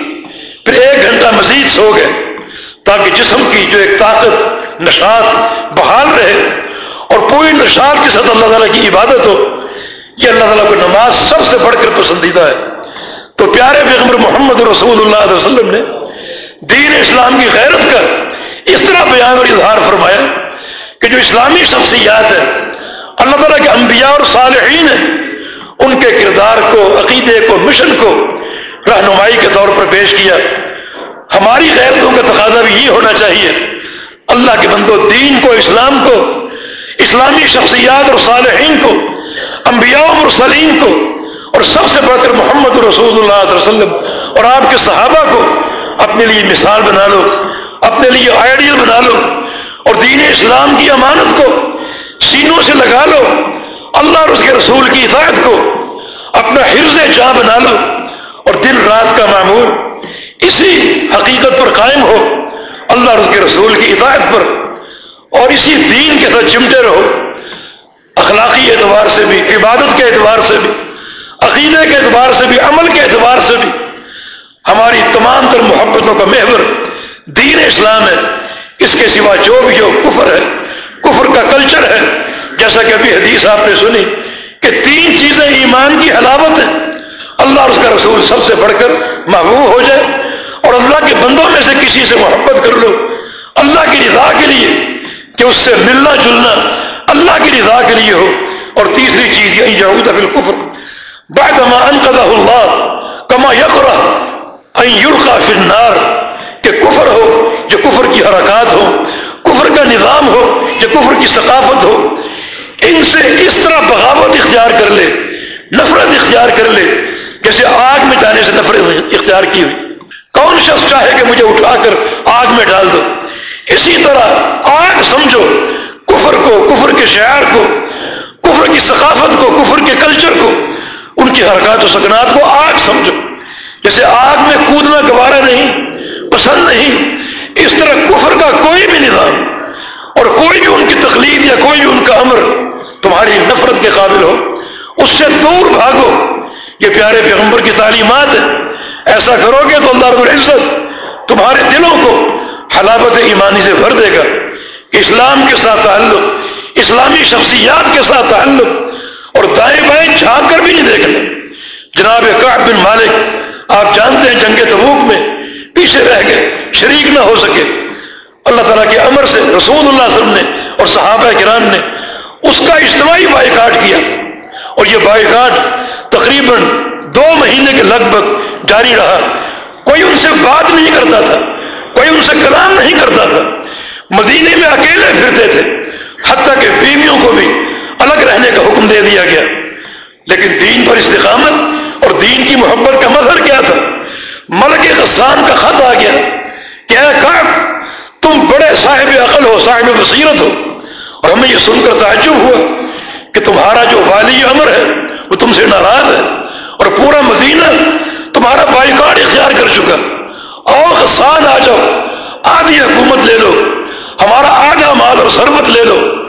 پھر ایک گھنٹہ مزید سو گئے۔ تاکہ جسم کی جو ایک طاقت، نشاط، بحال رہے۔ اور پوری نشاد کے ساتھ اللہ تعالیٰ کی عبادت ہو۔ یہ اللہ تعالیٰ کو نماز سب سے بڑھ کر پسندیدہ ہے۔ تو پیارے پیغمبر محمد رسول اللہ علیہ وسلم نے دین اسلام کی غیرت کا اس طرح بیان اور اظہار فرمایا کہ جو اسلامی شخصیات ہیں، اللہ تعالیٰ کے انبیاء اور صالحین ہیں، ان کے کردار کو، عقیدے کو، مشن کو رہنمائی کے طور پر پیش کیا۔ ہماری غیرتوں کا تقاضا بھی یہ ہونا چاہیے، اللہ کے بندو دین کو، اسلام کو، اسلامی شخصیات اور صالحین کو، انبیاء و مرسلین کو اور سب سے بڑھ کر محمد رسول اللہ علیہ وسلم اور آپ کے صحابہ کو اپنے لیے مثال بنا لو، اپنے لیے آئیڈیل بنا لو اور دین اسلام کی امانت کو سینوں سے لگا لو، اللہ اور اس کے رسول کی اطاعت کو اپنا حرز جاں بنا لو اور دن رات کا معمول اسی حقیقت پر قائم ہو، اللہ اور اس کے رسول کی اطاعت پر اور اسی دین کے ساتھ چمٹے رہو، اخلاقی اعتبار سے بھی، عبادت کے اعتبار سے بھی۔ عقیدے کے اعتبار سے بھی، عمل کے اعتبار سے بھی ہماری تمام تر محبتوں کا محور دین اسلام ہے۔ اس کے سوا جو بھی ہو، کفر ہے۔ کفر کا کلچر ہے۔ جیسا کہ ابھی حدیث آپ نے سنی کہ تین چیزیں ایمان کی حلاوت ہیں۔ اللہ اور اس کا رسول سب سے بڑھ کر محبوب ہو جائے۔ اور اللہ کے بندوں میں سے کسی سے محبت کر لو۔ اللہ کی رضا کے لیے کہ اس سے ملنا جلنا اللہ کی رضا کے لیے ہو۔ اور تیسری چیز یعنی یہی جاؤ تفل کفر بعد ما انقذہ اللہ کما یقرا یلقا فی النار، کہ کفر ہو، جو کفر کی حرکات ہو، کفر کا نظام ہو، جو کفر کی ثقافت ہو، ان سے اس طرح بغاوت اختیار کر لے، نفرت اختیار کر لے، جیسے آگ میں جانے سے نفرت اختیار کی ہوئی۔ کون شخص چاہے کہ مجھے اٹھا کر آگ میں ڈال دو؟ اسی طرح آگ سمجھو، کفر کو، کفر کے شعر کو، کفر کی ثقافت کو، کفر کے کلچر کو۔ ان کی حرکات و سکنات کو آگ سمجھو۔ جیسے آگ میں کودنا گوارا نہیں، پسند نہیں، اس طرح کفر کا کوئی بھی نظام اور کوئی بھی ان کی تقلید یا کوئی بھی ان کا امر تمہاری نفرت کے قابل ہو، اس سے دور بھاگو۔ یہ پیارے پیغمبر کی تعلیمات ہے ایسا کرو گے تو اللہ رب العزت تمہارے دلوں کو حلاوت ایمانی سے بھر دے گا۔ اسلام کے ساتھ تعلق، اسلامی شخصیات کے ساتھ تعلق اور دائیں بائیں جھانک کر بھی نہیں دیکھنا جناب کاٹ بن مالک، آپ جانتے ہیں جنگ تبوک میں پیچھے رہ گئے، شریک نہ ہو سکے۔ اللہ تعالیٰ کے امر سے رسول اللہ علیہ وسلم نے اور صحابہ کرام نے اس کا اجتماعی بائی کاٹ کیا۔ اور یہ بائی کاٹ تقریباً دو مہینے کے لگ بھگ جاری رہا۔ کوئی ان سے بات نہیں کرتا تھا، کوئی ان سے کلام نہیں کرتا تھا۔ مدینے میں اکیلے پھرتے تھے، حتیٰ کہ بیویوں کو بھی الگ رہنے کا حکم دے دیا گیا۔ لیکن دین پر استقامت اور دین کی محبت کا مظہر کیا تھا؟ ملک غسان کا خط آ گیا۔ کہ اے کام تم بڑے صاحب عقل ہو، صاحب بصیرت ہو۔ اور ہمیں یہ سن کر تعجب ہوا کہ تمہارا جو والی امر ہے، وہ تم سے ناراض ہے۔ اور پورا مدینہ تمہارا بائی کارڈ اختیار کر چکا۔ اور غسان آ جاؤ، آدھی حکومت لے لو۔ ہمارا آدھا مال اور سربت لے لو۔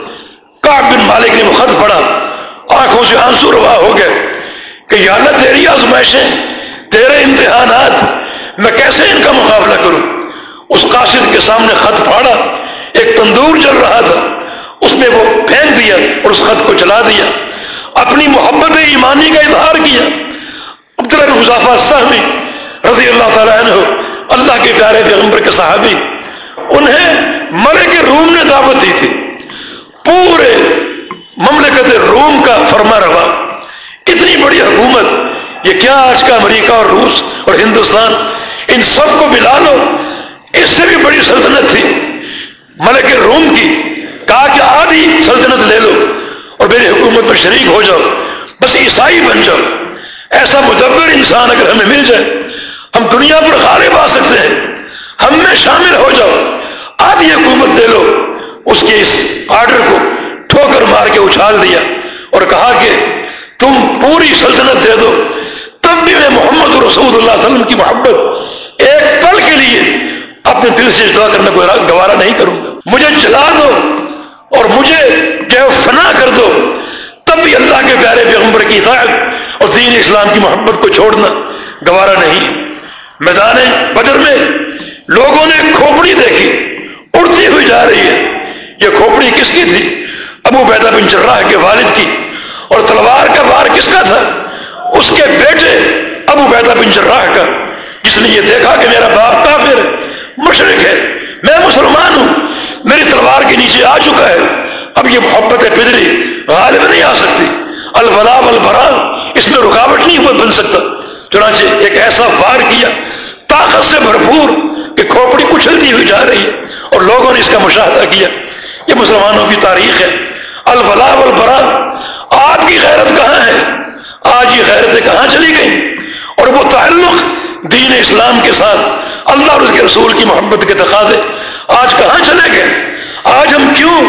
کاٹ بن مالک نے وہ خط پڑا آنکھوں سے آنسو روا ہو گئے کہ یا اللہ تیری آزمائشیں، تیرے امتحانات، میں کیسے ان کا مقابلہ کروں؟ اس قاصد کے سامنے خط پھاڑا، ایک تندور چل رہا تھا، اس میں وہ پھینک دیا اور اس خط کو چلا دیا۔ اپنی محبت ایمانی کا اظہار کیا۔ عبداللہ حضافہ صاحبی رضی اللہ تعالیٰ عنہ، اللہ کے پیارے پیغمبر کے صحابی، انہیں ملک روم نے دعوت دی تھی۔ پورے مملکت روم کا فرما روا۔ اتنی بڑی حکومت، یہ کیا آج کا امریکہ اور روس اور ہندوستان، ان سب کو ملا لو۔ اس سے بھی بڑی سلطنت تھی۔ ملک روم کی، کہا کہ آدھی سلطنت لے لو اور میری حکومت میں شریک ہو جاؤ۔ بس عیسائی بن جاؤ۔ ایسا مدبر انسان اگر ہمیں مل جائے، ہم دنیا پر غالب آ سکتے ہیں۔ ہم میں شامل ہو جاؤ۔ آدھی حکومت دے لو۔ اس کے اس آرڈر کو ٹھوکر مار کے اچھال دیا اور کہا کہ تم پوری سلطنت دے دو۔ تب بھی میں محمد رسول اللہ علیہ وسلم کی محبت ایک پل کے لیے اپنے دل سے اجدا کرنے کو گوارا نہیں کروں گا۔ مجھے جلا دو اور مجھے جو فنا کر دو۔ تب بھی اللہ کے پیارے پیغمبر کی اطاعت اور دین اسلام کی محبت کو چھوڑنا گوارا نہیں۔ میدان بدر میں لوگوں نے کھوپڑی دیکھی، اڑتی ہوئی جا رہی ہے۔ یہ کھوپڑی کس کی تھی؟ ابو بیدا بن جراح کے والد کی۔ اور تلوار کا وار کس کا تھا؟ اس کے بیٹے ابو بیدا بن جراح کا۔ جس نے یہ دیکھا کہ میرا باپ کافر، مشرق ہے، میں مسلمان ہوں، میری تلوار کے نیچے آ چکا ہے۔ اب یہ محبت پدری غالب نہیں آ سکتی۔ الفلا البرا اس میں رکاوٹ نہیں ہوا بن سکتا۔ چنانچہ ایک ایسا وار کیا، طاقت سے بھرپور کہ کھوپڑی اچھلتی ہوئی جا رہی ہے۔ اور لوگوں نے اس کا مشاہدہ کیا۔ یہ مسلمانوں کی تاریخ ہے۔ الفلا البرا آپ کی غیرت کہاں ہے؟ آج یہ غیرتیں کہاں چلی گئی اور وہ تعلق دین اسلام کے ساتھ، اللہ اور اس کے رسول کی محبت کے تقاضے آج کہاں چلے گئے؟ آج ہم کیوں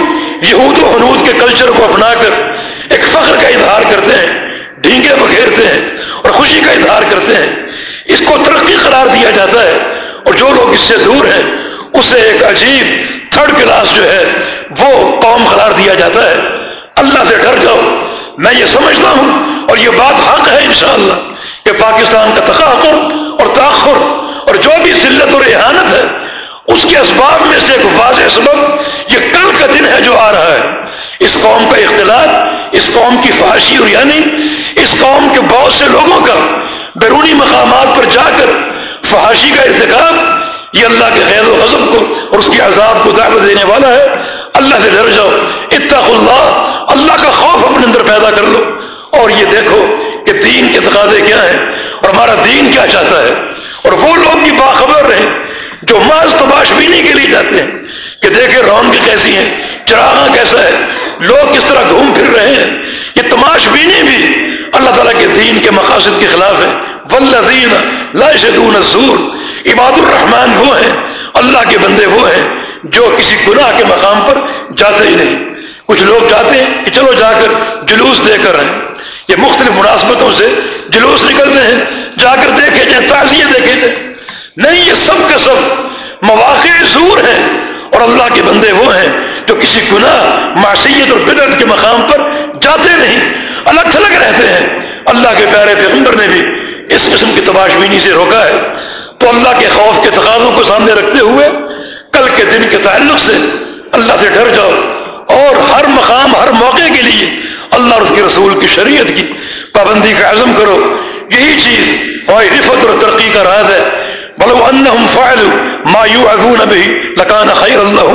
یہود و حنود کے کلچر کو اپنا کر ایک فخر کا اظہار کرتے ہیں، ڈھینگے بکھیرتے ہیں اور خوشی کا اظہار کرتے ہیں؟ اس کو ترقی قرار دیا جاتا ہے اور جو لوگ اس سے دور ہیں اسے ایک عجیب تھرڈ کلاس جو ہے وہ قوم قرار دیا جاتا ہے۔ اللہ سے ڈر جاؤ۔ میں یہ سمجھتا ہوں اور یہ بات حق ہے انشاءاللہ۔ کہ پاکستان کا تقاقر اور تاخر اور جو بھی ذلت اور احانت ہے، اس کے اسباب میں سے ایک واضح سبب یہ کل کا دن ہے جو آ رہا ہے۔ اس قوم کا اختلاط، اس قوم کی فحاشی اور یعنی اس قوم کے بہت سے لوگوں کا بیرونی مقامات پر جا کر فحاشی کا ارتکاب، یہ اللہ کے غیر و حضب کو اور اس کے عذاب کو دعوت دینے والا ہے۔ اللہ سے ڈر جاؤ۔ اتق اللہ۔ اللہ کا خوف اپنے اندر پیدا کر لو۔ اور یہ دیکھو کہ دین کے تقاضے کیا ہیں۔ اور ہمارا دین کیا چاہتا ہے۔ اور وہ لوگ بھی باخبر رہیں۔ جو محض تباش بینی کے لیے جاتے ہیں۔ کہ دیکھے رونق کیسی ہیں۔ چراغاں کیسا ہے۔ لوگ کس طرح گھوم پھر رہے ہیں۔ یہ تماش بینی بھی اللہ تعالیٰ کے دین کے مقاصد کے خلاف ہے ولدین لا شدون الزور۔ عباد الرحمان وہ ہیں۔ اللہ کے بندے وہ ہیں جو کسی گناہ کے مقام پر جاتے ہی نہیں۔ کچھ لوگ جاتے ہیں کہ چلو جا کر جلوس دے کر رہے یہ مختلف مناسبتوں سے جلوس نکلتے ہیں۔ جا کر دیکھے جائیں تعزیے دیکھے جائیں نہیں، یہ سب کے سب مواقع زور ہیں اور اللہ کے بندے وہ ہیں جو کسی گناہ، معصیت اور بدرت کے مقام پر جاتے نہیں۔ الگ تھلگ رہتے ہیں۔ اللہ کے پیارے پیغمبر نے بھی اس قسم کی تباش بینی سے روکا ہے۔ تو اللہ کے خوف کے تقاضوں کو سامنے رکھتے ہوئے کل کے دن کے تعلق سے اللہ سے ڈر جاؤ اور ہر مقام، ہر موقع کے لیے اللہ اور اس کے رسول کی شریعت کی پابندی کا عزم کرو۔ یہی چیز ہماری رفت اور ترقی کا راز ہے۔ بلو انہم فعلوا ما یوعظون به لکان خیر اللہ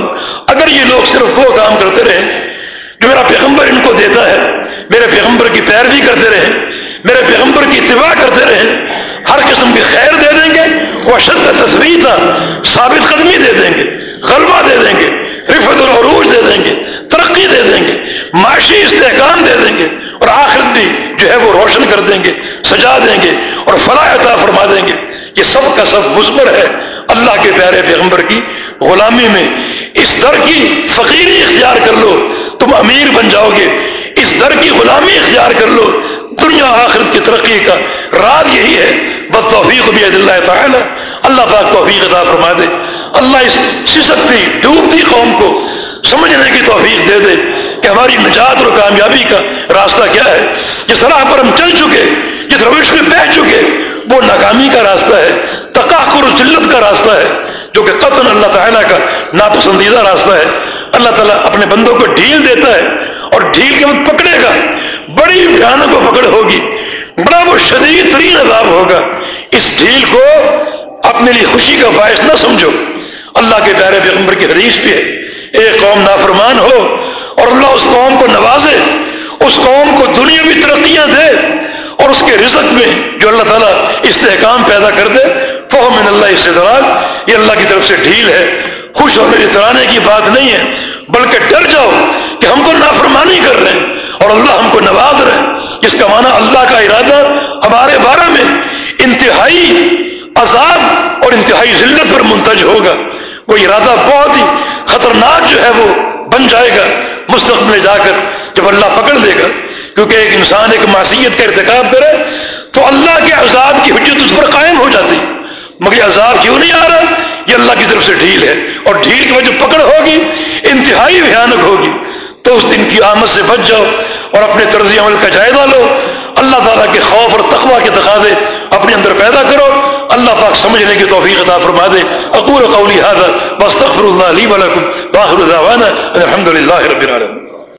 اگر یہ لوگ صرف وہ کام کرتے رہے جو میرا پیغمبر ان کو دیتا ہے، میرے پیغمبر کی پیروی کرتے رہے، میرے پیغمبر کی اتباع کرتے رہے ہر قسم کی خیر دے دیں گے، وہ شد تصویر ثابت قدمی دے دیں گے، غلبہ دے دیں گے رفت العروج دے دیں گے، ترقی دے دیں گے، معاشی استحکام دے دیں گے اور آخر بھی جو ہے وہ روشن کر دیں گے، سجا دیں گے اور فلاح عطا فرما دیں گے۔ یہ سب کا سب مزمر ہے اللہ کے پیارے پیغمبر کی۔ غلامی میں اس در کی فقیری اختیار کر لو، تم امیر بن جاؤ گے۔ اس در کی غلامی اختیار کر لو۔ دنیا آخرت کی ترقی کا راز یہی ہے، بد توفیق بھی اللہ تعالی۔ اللہ پاک توفیق عطا فرما دے۔ اللہ اس سسکتی ڈوبتی قوم کو سمجھنے کی توفیق دے دے کہ ہماری نجات اور کامیابی کا راستہ کیا ہے۔ جس طرح پر ہم چل چکے، جس روش میں بہ چکے، وہ ناکامی کا راستہ ہے تقاقر و جلت کا راستہ ہے، جو کہ قطن اللہ تعالیٰ کا ناپسندیدہ راستہ ہے۔ اللہ تعالیٰ اپنے بندوں کو ڈھیل دیتا ہے اور ڈھیل کے وقت پکڑے گا۔ بڑی بھیانک کو پکڑ ہوگی۔ بڑا وہ شدید ترین عذاب ہوگا۔ اس ڈھیل کو اپنے لیے خوشی کا باعث نہ سمجھو۔ اللہ کے پیارے پیغمبر کی حدیث بھی ہے۔ ایک قوم نافرمان ہو اور اللہ اس قوم کو نوازے، اس قوم کو دنیا بھی ترقیاں دے اور اس کے رزق میں جو اللہ تعالیٰ استحکام پیدا کر دے فہم اللہ اس سے یہ اللہ کی طرف سے ڈھیل ہے۔ خوش ہو میری ترانے کی بات نہیں ہے۔ بلکہ ڈر جاؤ کہ ہم تو نافرمانی کر رہے ہیں اور اللہ ہم کو نواز رہے ہیں۔ جس کا معنی اللہ کا ارادہ ہمارے بارے میں انتہائی عذاب اور انتہائی ذلت پر منتج ہوگا۔ وہ ارادہ بہت ہی خطرناک جو ہے وہ بن جائے گا مستقبل میں جا کر جب اللہ پکڑ دے گا۔ کیونکہ ایک انسان ایک معصیت کا ارتکاب کرے تو اللہ کے عذاب کی حجت اس پر قائم ہو جاتی۔ مگر عذاب کیوں نہیں آ رہا؟ یہ اللہ کی طرف سے ڈھیل ہے۔ اور ڈھیل کی جو پکڑ ہوگی، انتہائی بھیانک ہوگی۔ تو اس دن کی آمد سے بچ جاؤ اور اپنے طرز عمل کا جائزہ لو۔ اللہ تعالیٰ کے خوف اور تقوا کے تقاضے اپنے اندر پیدا کرو۔ اللہ پاک سمجھنے کی توفیق عطا فرما دے۔ اقول قولی هذا واستغفر الله لي ولكم واخر دعوانا الحمد لله رب العالمين۔